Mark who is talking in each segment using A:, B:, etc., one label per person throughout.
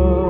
A: more.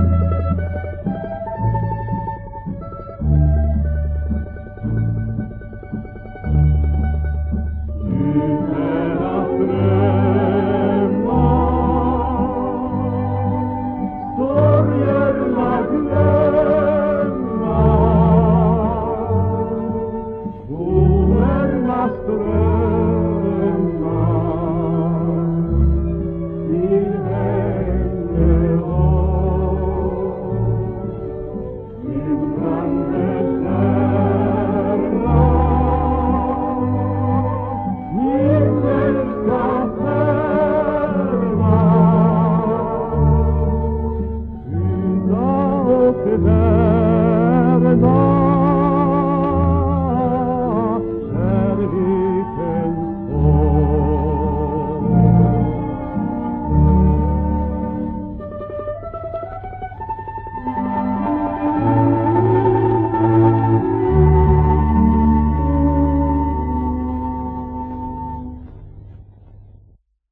B: Thank you.